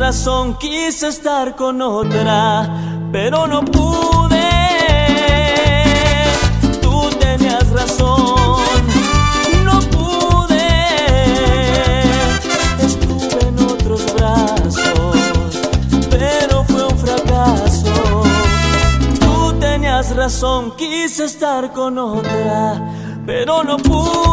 razón, quise estar con otra, pero no pude. Tú tenías razón, no pude. Estuve en otros brazos, pero fue un fracaso. Tú tenías razón, quise estar con otra, pero no pude.